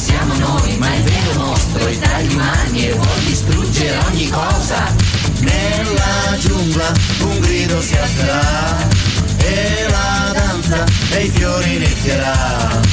siamo noi, ma il vero mostro è tra gli umani e vuol distruggere ogni cosa. Nella giungla un grido si alzerà e la danza dei fiori inizierà.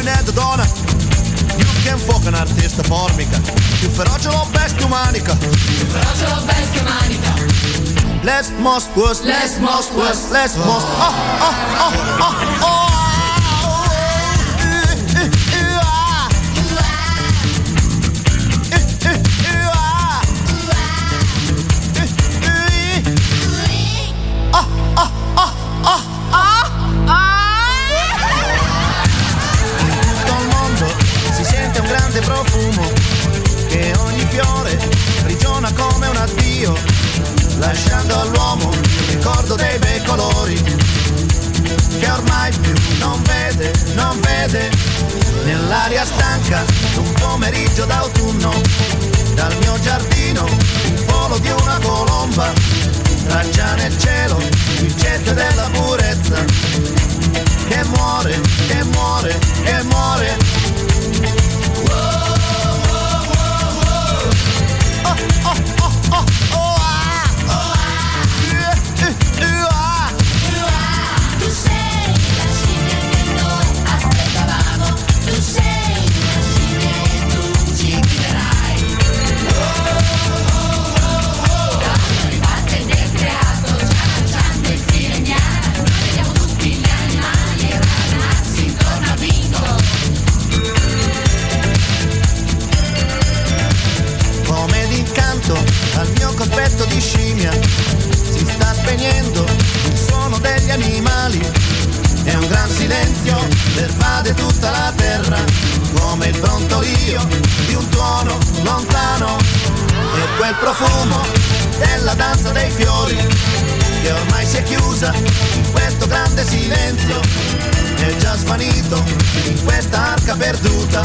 più ne dodona Più che un fuoco un artista formica Più feroce lo bestia umanica Più feroce lo bestia umanica Les Moskvas, Les Moskvas, Les Moskvas Oh, oh, oh, oh, oh oh oh lasciando all'uomo il ricordo dei bei colori che ormai più non vede, non vede nell'aria stanca d'un pomeriggio d'autunno silenzio pervade tutta la terra come il brontolio di un tuono lontano. E quel profumo della danza dei fiori che ormai si è chiusa in questo grande silenzio è già svanito in questa arca perduta